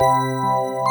Música